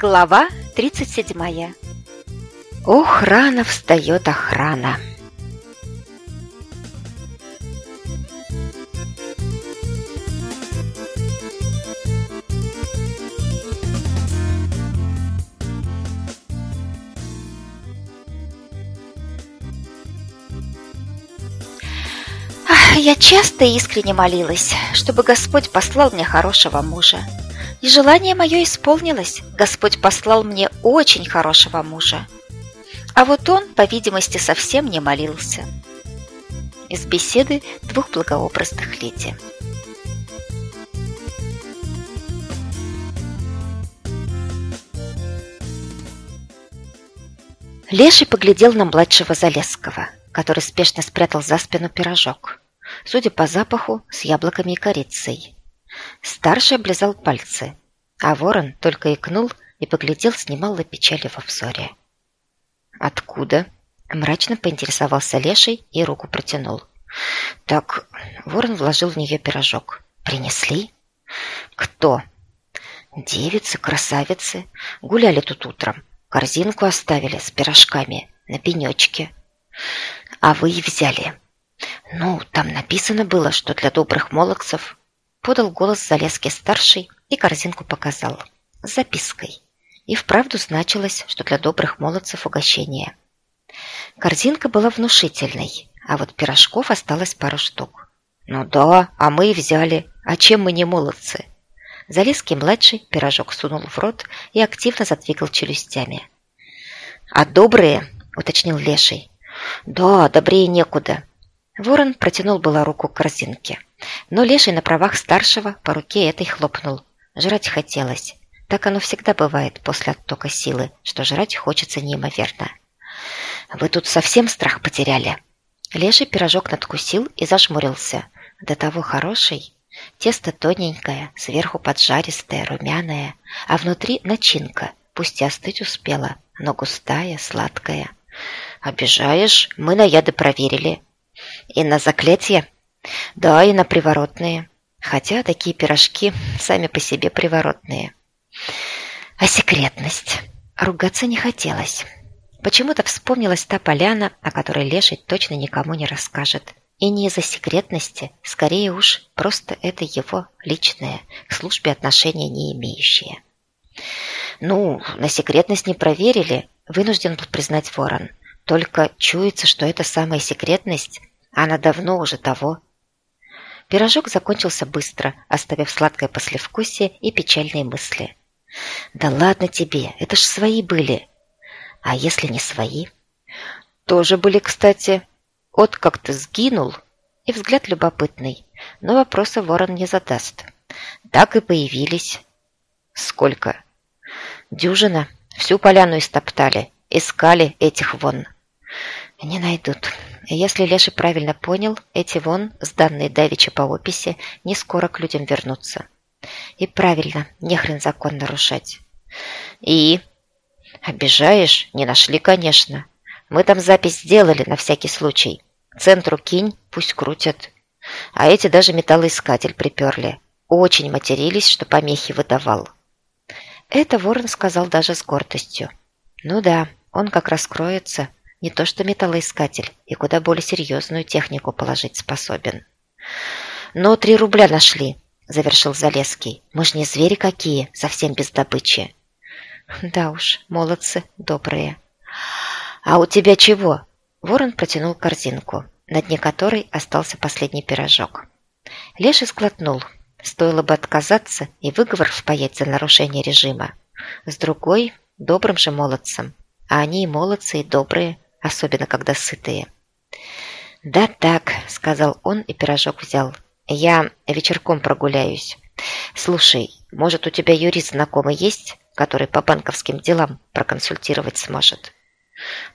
Глава 37 Ох, рано встает охрана. Я часто и искренне молилась, чтобы Господь послал мне хорошего мужа. И желание мое исполнилось. Господь послал мне очень хорошего мужа. А вот он, по видимости, совсем не молился. Из беседы двух благообразных леди. Леший поглядел на младшего Залесского, который спешно спрятал за спину пирожок. Судя по запаху, с яблоками и корицей. Старший облизал пальцы, а ворон только икнул и поглядел с немалой печали во взоре. «Откуда?» – мрачно поинтересовался Леший и руку протянул. «Так, ворон вложил в нее пирожок. Принесли?» «Кто?» «Девицы, красавицы. Гуляли тут утром. Корзинку оставили с пирожками на пенечке. А вы и взяли. Ну, там написано было, что для добрых молодцев Подал голос Залезки-старший и корзинку показал. С запиской. И вправду значилось, что для добрых молодцев угощение. Корзинка была внушительной, а вот пирожков осталось пару штук. «Ну да, а мы и взяли. А чем мы не молодцы?» Залезский-младший пирожок сунул в рот и активно задвигал челюстями. «А добрые?» – уточнил Леший. «Да, добрее некуда». Ворон протянул было руку к корзинке. Но Леший на правах старшего по руке этой хлопнул. Жрать хотелось. Так оно всегда бывает после оттока силы, что жрать хочется неимоверно. «Вы тут совсем страх потеряли?» Леший пирожок надкусил и зажмурился. До того хороший. Тесто тоненькое, сверху поджаристое, румяное, а внутри начинка, пусть и остыть успела, но густая, сладкая. «Обижаешь? Мы на яды проверили». «И на заклятие?» Да, и на приворотные. Хотя такие пирожки сами по себе приворотные. А секретность? Ругаться не хотелось. Почему-то вспомнилась та поляна, о которой Леший точно никому не расскажет. И не из-за секретности, скорее уж, просто это его личное, к службе отношения не имеющее. Ну, на секретность не проверили, вынужден был признать ворон. Только чуется, что эта самая секретность, она давно уже того, Пирожок закончился быстро, оставив сладкое послевкусие и печальные мысли. «Да ладно тебе, это ж свои были!» «А если не свои?» «Тоже были, кстати. От как ты сгинул!» И взгляд любопытный, но вопроса ворон не задаст. Так и появились. «Сколько?» «Дюжина. Всю поляну истоптали. Искали этих вон». «Не найдут. Если Леша правильно понял, эти вон, сданные Давича по описи, не скоро к людям вернутся. И правильно, нехрен закон нарушать. И? Обижаешь? Не нашли, конечно. Мы там запись сделали на всякий случай. Центру кинь, пусть крутят. А эти даже металлоискатель приперли. Очень матерились, что помехи выдавал. Это Ворон сказал даже с гордостью. Ну да, он как раскроется, не то что металлоискатель, и куда более серьезную технику положить способен. «Но три рубля нашли», — завершил Залеский. «Мы ж не звери какие, совсем без добычи». «Да уж, молодцы, добрые». «А у тебя чего?» Ворон протянул корзинку, на дне которой остался последний пирожок. Леший сглотнул. Стоило бы отказаться и выговор впаять за нарушение режима. С другой – добрым же молодцем. А они и молодцы, и добрые особенно когда сытые. «Да так», — сказал он и пирожок взял. «Я вечерком прогуляюсь. Слушай, может, у тебя юрист знакомый есть, который по банковским делам проконсультировать сможет?»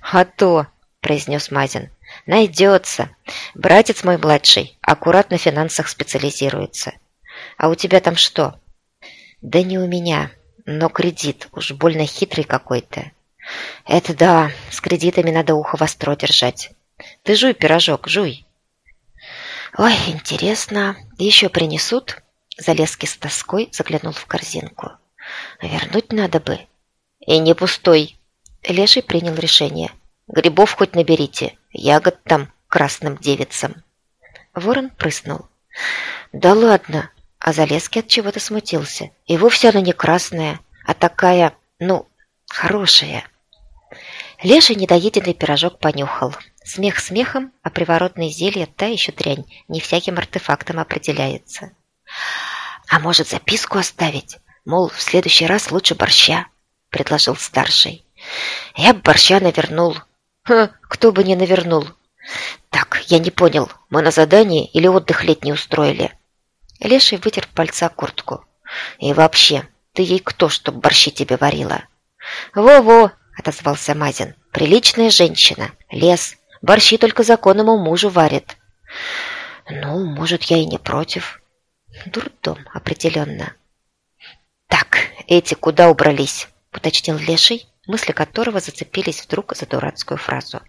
«А то», — произнес Мазин, — «найдется. Братец мой младший аккуратно в финансах специализируется. А у тебя там что?» «Да не у меня, но кредит уж больно хитрый какой-то. Это да, с кредитами надо ухо востро держать. Ты жуй пирожок, жуй. Ой, интересно, еще принесут? Залезки с тоской заглянул в корзинку. Вернуть надо бы. И не пустой. Леший принял решение. Грибов хоть наберите, ягод там красным девицам. Ворон прыснул. Да ладно, а Залеский от чего-то смутился. И вовсе она не красная, а такая, ну, хорошая. Леший недоеденный пирожок понюхал. Смех смехом, а приворотное зелье та еще дрянь, не всяким артефактом определяется. А может, записку оставить? Мол, в следующий раз лучше борща, предложил старший. Я бы борща навернул. Ха, кто бы не навернул. Так, я не понял, мы на задании или отдых летний устроили? Леший вытер пальца куртку. «И вообще, ты ей кто, чтоб борщи тебе варила?» «Во-во!» — отозвался Мазин. «Приличная женщина. Лес. Борщи только законному мужу варит». «Ну, может, я и не против». «Дурдом, определенно». «Так, эти куда убрались?» — уточнил Леший, мысли которого зацепились вдруг за дурацкую фразу.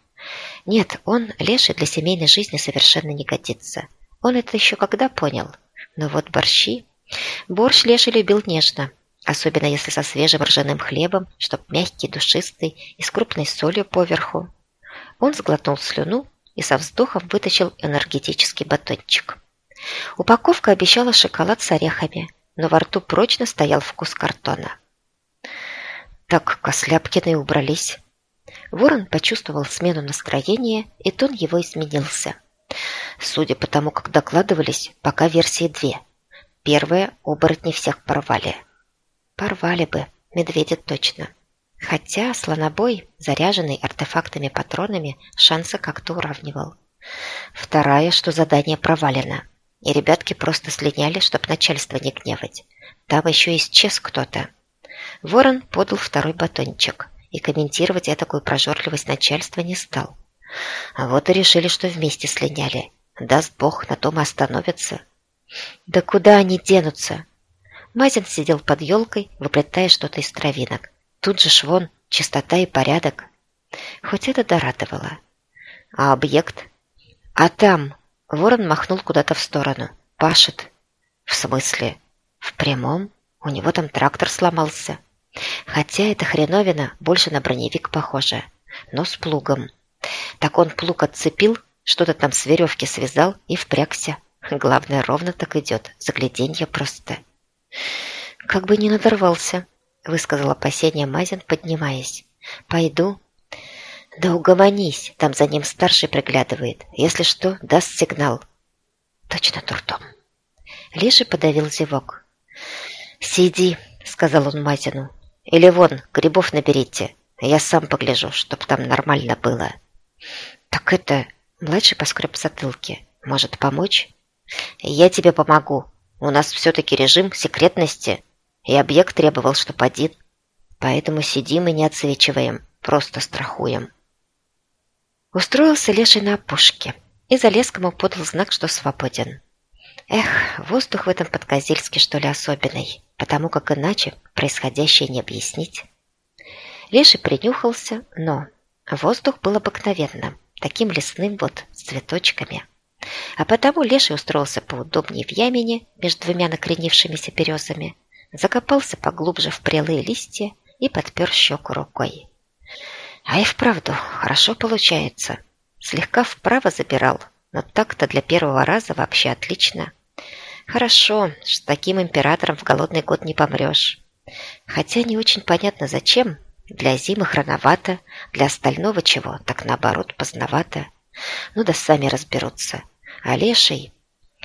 «Нет, он, Леший, для семейной жизни совершенно не годится. Он это еще когда понял?» Но вот борщи... Борщ Леша любил нежно, особенно если со свежим ржаным хлебом, чтоб мягкий, душистый и с крупной солью поверху. Он сглотнул слюну и со вздохом вытащил энергетический батончик. Упаковка обещала шоколад с орехами, но во рту прочно стоял вкус картона. Так Косляпкины убрались. Ворон почувствовал смену настроения, и тон его изменился. Судя по тому, как докладывались, пока версии две. Первая – оборотни всех порвали. Порвали бы, медведя точно. Хотя слонобой, заряженный артефактами патронами, шансы как-то уравнивал. Вторая, что задание провалено. И ребятки просто слиняли, чтоб начальство не гневать. Там еще исчез кто-то. Ворон подал второй батончик и комментировать такую прожорливость начальства не стал. А вот и решили, что вместе слиняли. Даст Бог, на том и остановятся. Да куда они денутся? Мазин сидел под елкой, выплетая что-то из травинок. Тут же швон, чистота и порядок. Хоть это дорадовало. А объект? А там... Ворон махнул куда-то в сторону. Пашет. В смысле? В прямом? У него там трактор сломался. Хотя эта хреновина больше на броневик похожа, но с плугом. Так он плуг отцепил, что-то там с веревки связал и впрягся. Главное, ровно так идет. Загляденье просто. Как бы не надорвался, высказал опасение Мазин, поднимаясь. Пойду. Да угомонись, там за ним старший приглядывает. Если что, даст сигнал. Точно туртом. Леший подавил зевок. «Сиди», — сказал он Мазину. «Или вон, грибов наберите. Я сам погляжу, чтоб там нормально было». «Так это...» — младший поскреб затылки. «Может, помочь?» «Я тебе помогу. У нас все-таки режим секретности, и объект требовал, чтоб один. Поэтому сидим и не отсвечиваем, просто страхуем». Устроился Леший на опушке и Залескому подал знак, что свободен. Эх, воздух в этом подкозельске что ли особенный, потому как иначе происходящее не объяснить. Леший принюхался, но воздух был обыкновенным таким лесным вот, с цветочками. А потому Леший устроился поудобнее в ямине между двумя накренившимися березами, закопался поглубже в прелые листья и подпер щеку рукой. А и вправду, хорошо получается. Слегка вправо забирал, но так-то для первого раза вообще отлично. Хорошо, с таким императором в голодный год не помрешь. Хотя не очень понятно зачем, для зимы рановато, для остального чего, так наоборот, поздновато. Ну да сами разберутся. А Леший...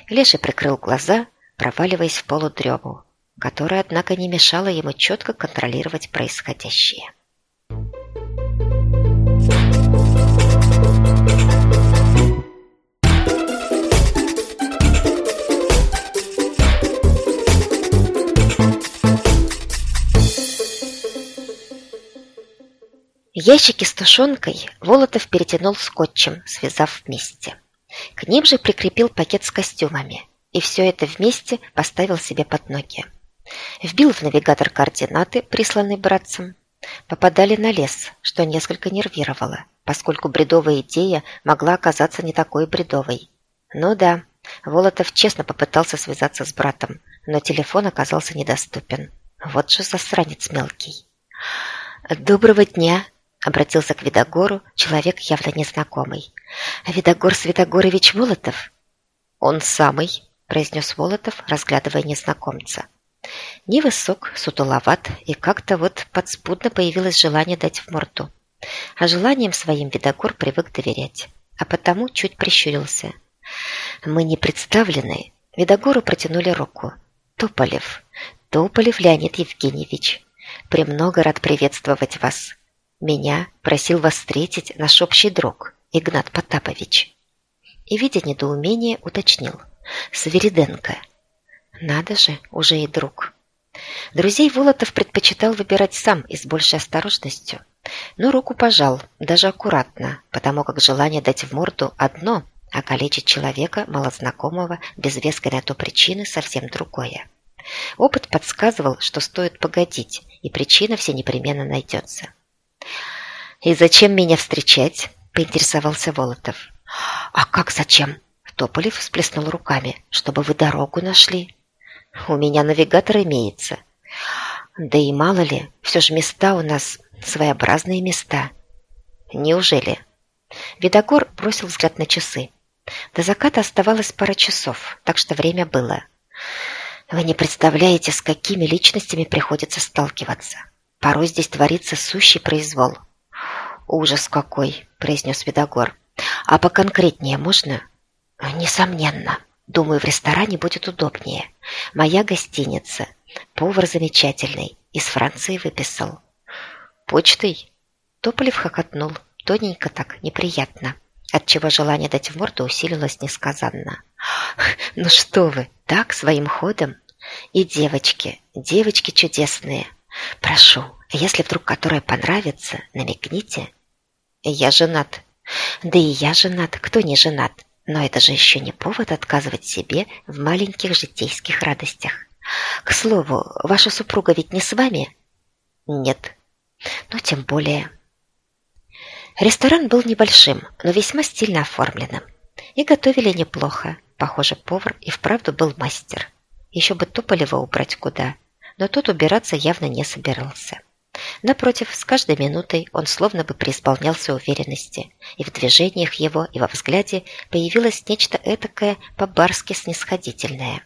Леший прикрыл глаза, проваливаясь в полудрему, которая, однако, не мешала ему четко контролировать происходящее. Ящики с тушенкой Волотов перетянул скотчем, связав вместе. К ним же прикрепил пакет с костюмами, и все это вместе поставил себе под ноги. Вбил в навигатор координаты, присланные братцем. Попадали на лес, что несколько нервировало, поскольку бредовая идея могла оказаться не такой бредовой. Ну да, Волотов честно попытался связаться с братом, но телефон оказался недоступен. Вот же засранец мелкий. «Доброго дня!» — обратился к Видогору человек явно незнакомый. «Видогор Святогорович Волотов?» «Он самый», — произнес Волотов, разглядывая незнакомца. Невысок, сутуловат, и как-то вот подспудно появилось желание дать в морду. А желанием своим Видогор привык доверять, а потому чуть прищурился. «Мы не представлены». Видогору протянули руку. «Тополев. Тополев Леонид Евгеньевич. Премного рад приветствовать вас. Меня просил вас встретить наш общий друг, Игнат Потапович». И, видя недоумение, уточнил. «Свириденко». «Надо же, уже и друг». Друзей Волотов предпочитал выбирать сам и с большей осторожностью. Но руку пожал, даже аккуратно, потому как желание дать в морду одно, а калечить человека, малознакомого, без веской на то причины, совсем другое. Опыт подсказывал, что стоит погодить, и причина все непременно найдется. «И зачем меня встречать?» – поинтересовался Волотов. «А как зачем?» – Тополев всплеснул руками. «Чтобы вы дорогу нашли». «У меня навигатор имеется». «Да и мало ли, все же места у нас своеобразные места». «Неужели?» Видогор бросил взгляд на часы. До заката оставалось пара часов, так что время было. Вы не представляете, с какими личностями приходится сталкиваться. Порой здесь творится сущий произвол. «Ужас какой!» – произнес Видогор. «А поконкретнее можно?» «Несомненно. Думаю, в ресторане будет удобнее. Моя гостиница. Повар замечательный. Из Франции выписал». «Почтой?» Тополев хохотнул. Тоненько так, неприятно отчего желание дать в морду усилилось несказанно. «Ну что вы, так, своим ходом? И девочки, девочки чудесные. Прошу, если вдруг которая понравится, намекните. Я женат. Да и я женат, кто не женат? Но это же еще не повод отказывать себе в маленьких житейских радостях. К слову, ваша супруга ведь не с вами? Нет. Ну, тем более... Ресторан был небольшим, но весьма стильно оформленным. И готовили неплохо. Похоже, повар и вправду был мастер. Еще бы Туполева убрать куда. Но тот убираться явно не собирался. Напротив, с каждой минутой он словно бы преисполнялся уверенности, и в движениях его, и во взгляде появилось нечто этакое по-барски снисходительное.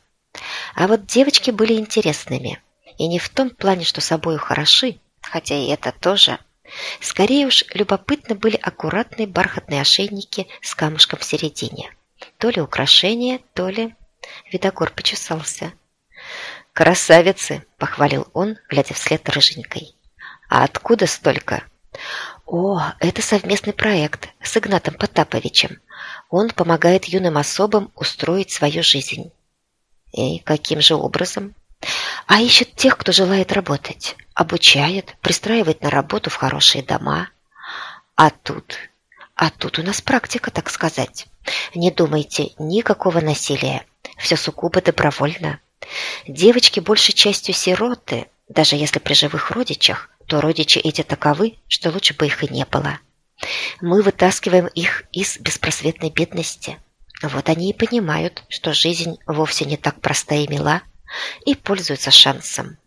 А вот девочки были интересными, и не в том плане, что собою хороши, хотя и это тоже – Скорее уж, любопытны были аккуратные бархатные ошейники с камушком в середине. То ли украшение, то ли... Видогор почесался. «Красавицы!» – похвалил он, глядя вслед рыженькой. «А откуда столько?» «О, это совместный проект с Игнатом Потаповичем. Он помогает юным особам устроить свою жизнь». «И каким же образом?» «А ищет тех, кто желает работать обучает, пристраивает на работу в хорошие дома. А тут... А тут у нас практика, так сказать. Не думайте, никакого насилия. Все сугубо добровольно. Девочки большей частью сироты, даже если при живых родичах, то родичи эти таковы, что лучше бы их и не было. Мы вытаскиваем их из беспросветной бедности. Вот они и понимают, что жизнь вовсе не так проста и мила, и пользуются шансом.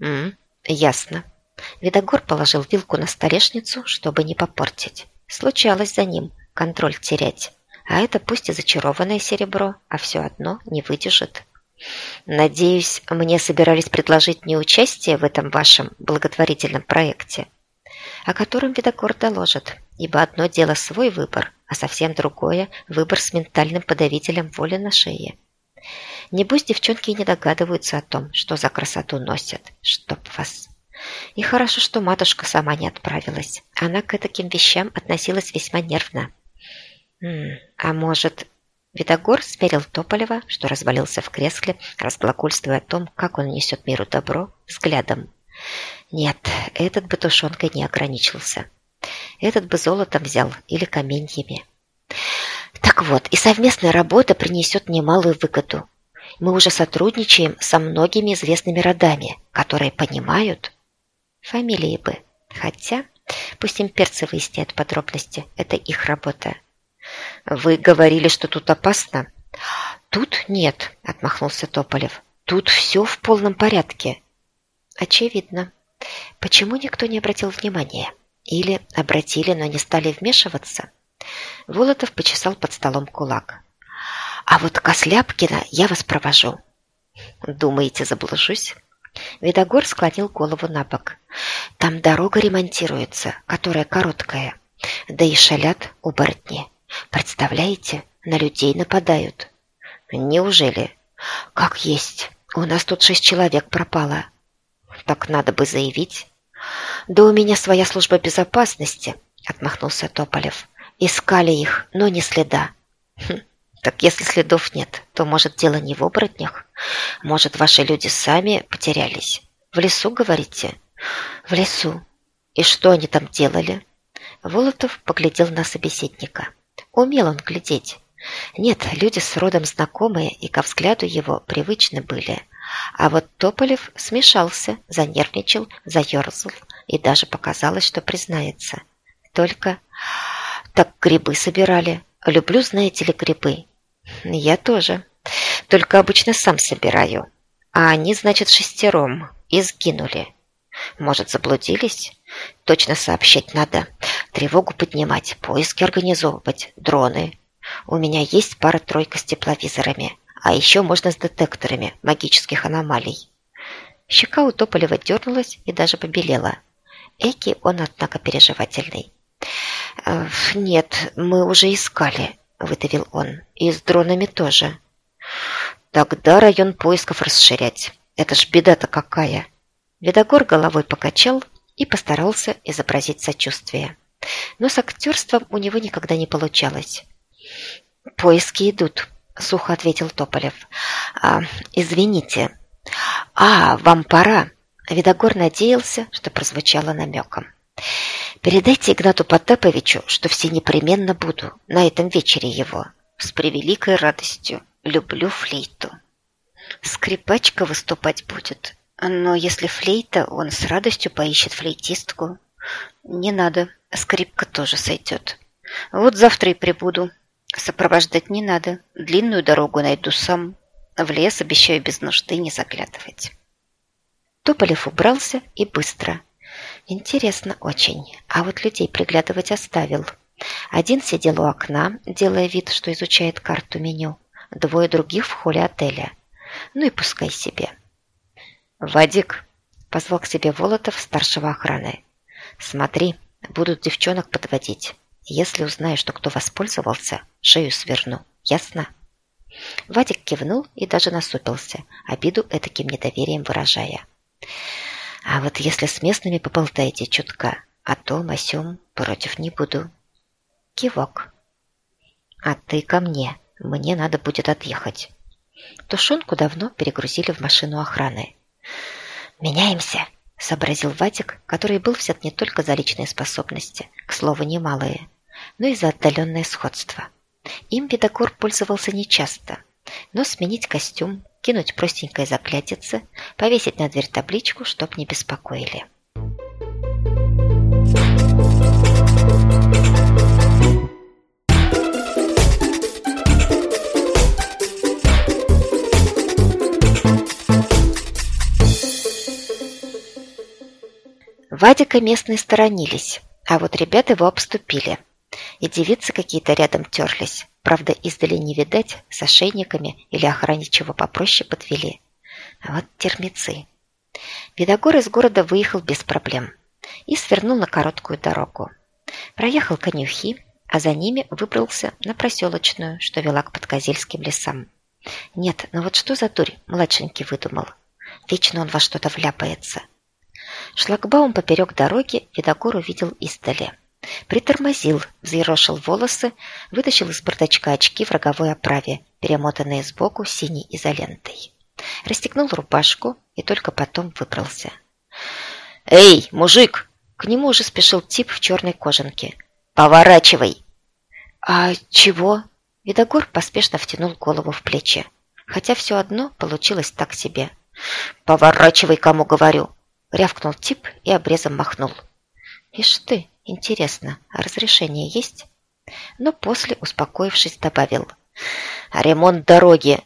М -м, Ясно. Видогор положил вилку на столешницу, чтобы не попортить. Случалось за ним контроль терять. А это пусть и зачарованное серебро, а все одно не выдержит. Надеюсь, мне собирались предложить не участие в этом вашем благотворительном проекте, о котором Видогор доложит, ибо одно дело свой выбор, а совсем другое – выбор с ментальным подавителем воли на шее. Небось, девчонки не догадываются о том, что за красоту носят. Чтоб вас. И хорошо, что матушка сама не отправилась. Она к таким вещам относилась весьма нервно. А может... Видогор сперил Тополева, что развалился в кресле, разглагольствуя о том, как он несет миру добро, взглядом. Нет, этот бы тушенкой не ограничился. Этот бы золотом взял или каменьями. Так вот, и совместная работа принесет немалую выгоду. Мы уже сотрудничаем со многими известными родами, которые понимают фамилии бы. Хотя, пусть имперцы выясняют подробности, это их работа. Вы говорили, что тут опасно? Тут нет, отмахнулся Тополев. Тут все в полном порядке. Очевидно. Почему никто не обратил внимания? Или обратили, но не стали вмешиваться? Волотов почесал под столом кулак. «А вот Косляпкина я вас провожу». «Думаете, заблужусь?» Видогор склонил голову на бок. «Там дорога ремонтируется, которая короткая. Да и шалят оборотни. Представляете, на людей нападают». «Неужели?» «Как есть. У нас тут шесть человек пропало». «Так надо бы заявить». «Да у меня своя служба безопасности», — отмахнулся Тополев. «Искали их, но ни следа». Хм, «Так если следов нет, то, может, дело не в оборотнях? Может, ваши люди сами потерялись? В лесу, говорите?» «В лесу. И что они там делали?» Волотов поглядел на собеседника. Умел он глядеть. Нет, люди с родом знакомые и ко взгляду его привычны были. А вот Тополев смешался, занервничал, заерзал, и даже показалось, что признается. Только... Так грибы собирали. Люблю, знаете ли, грибы. Я тоже. Только обычно сам собираю. А они, значит, шестером. И сгинули. Может, заблудились? Точно сообщать надо. Тревогу поднимать, поиски организовывать, дроны. У меня есть пара-тройка с тепловизорами. А еще можно с детекторами магических аномалий. Щека у Тополева дернулась и даже побелела. Эки он, однако, переживательный. «Э, «Нет, мы уже искали», — выдавил он. «И с дронами тоже». «Тогда район поисков расширять. Это ж беда-то какая!» Видогор головой покачал и постарался изобразить сочувствие. Но с актерством у него никогда не получалось. «Поиски идут», — сухо ответил Тополев. «А, «Извините». «А, вам пора». Видогор надеялся, что прозвучало намеком. «Передайте Игнату Потаповичу, что все непременно буду на этом вечере его. С превеликой радостью. Люблю флейту». «Скрипачка выступать будет. Но если флейта, он с радостью поищет флейтистку». «Не надо. Скрипка тоже сойдет. Вот завтра и прибуду. Сопровождать не надо. Длинную дорогу найду сам. В лес обещаю без нужды не заглядывать». Тополев убрался и быстро. Интересно очень. А вот людей приглядывать оставил. Один сидел у окна, делая вид, что изучает карту меню. Двое других в холле отеля. Ну и пускай себе. «Вадик!» – позвал к себе Волотов старшего охраны. «Смотри, будут девчонок подводить. Если узнаю, что кто воспользовался, шею сверну. Ясно?» Вадик кивнул и даже насупился, обиду этаким недоверием выражая. А вот если с местными поболтаете чутка, о том, о против не буду. Кивок. А ты ко мне. Мне надо будет отъехать. Тушенку давно перегрузили в машину охраны. «Меняемся», — сообразил Вадик, который был взят не только за личные способности, к слову, немалые, но и за отдаленное сходство. Им Бедокур пользовался нечасто, но сменить костюм, кинуть простенькое заклятице, повесить на дверь табличку, чтоб не беспокоили. Вадика местные сторонились, а вот ребята его обступили. И девицы какие-то рядом терлись. Правда, издали не видать, с ошейниками или охране чего попроще подвели. А вот термицы. Видогор из города выехал без проблем и свернул на короткую дорогу. Проехал конюхи, а за ними выбрался на проселочную, что вела к Подкозельским лесам. Нет, ну вот что за дурь младшенький выдумал? Вечно он во что-то вляпается. Шлагбаум поперек дороги Видогор увидел издали. Притормозил, взъерошил волосы, вытащил из бардачка очки в роговой оправе, перемотанные сбоку синей изолентой. Расстегнул рубашку и только потом выбрался. «Эй, мужик!» К нему уже спешил тип в черной кожанке. «Поворачивай!» «А чего?» Видогор поспешно втянул голову в плечи. Хотя все одно получилось так себе. «Поворачивай, кому говорю!» Рявкнул тип и обрезом махнул. «Ишь ты, Интересно, а разрешение есть? Но после, успокоившись, добавил. «Ремонт дороги!»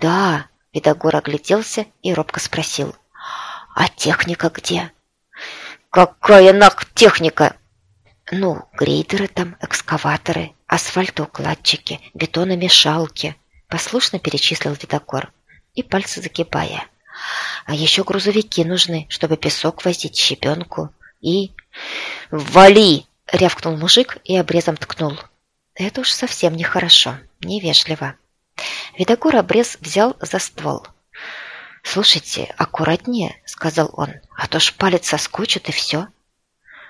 «Да!» – Видогор огляделся и робко спросил. А техника где? Какая нах техника? Ну, грейдеры там, экскаваторы, асфальтоукладчики, бетономешалки. Послушно перечислил Видокор и пальцы закипая. А еще грузовики нужны, чтобы песок возить, щебенку. И... «Вали!» — рявкнул мужик и обрезом ткнул. Это уж совсем нехорошо, невежливо. Видогор обрез взял за ствол. «Слушайте, аккуратнее», — сказал он, — «а то ж палец соскучит и все».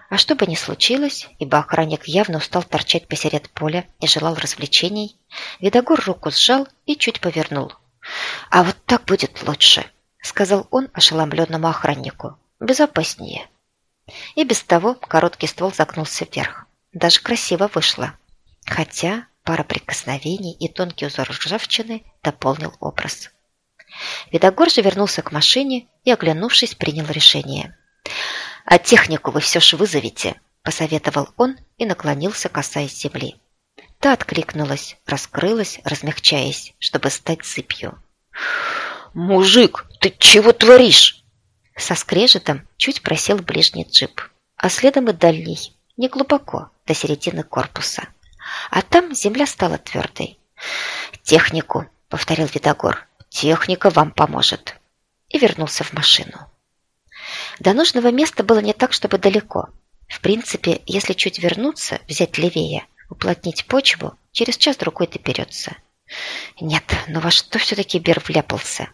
А что бы ни случилось, ибо охранник явно устал торчать посеред поля и желал развлечений, Видогор руку сжал и чуть повернул. «А вот так будет лучше», — сказал он ошеломленному охраннику. «Безопаснее». И без того короткий ствол загнулся вверх. Даже красиво вышло. Хотя пара прикосновений и тонкий узор ржавчины дополнил образ. Видогор же вернулся к машине и, оглянувшись, принял решение. «А технику вы все же вызовите», – посоветовал он и наклонился, касаясь земли. Та откликнулась, раскрылась, размягчаясь, чтобы стать сыпью. «Мужик, ты чего творишь?» Со скрежетом чуть просел ближний джип, а следом и дальний, не глубоко, до середины корпуса. А там земля стала твердой. «Технику», — повторил Видогор, — «техника вам поможет». И вернулся в машину. До нужного места было не так, чтобы далеко. В принципе, если чуть вернуться, взять левее, уплотнить почву, через час-другой доберется. Нет, но во что все-таки Бер вляпался?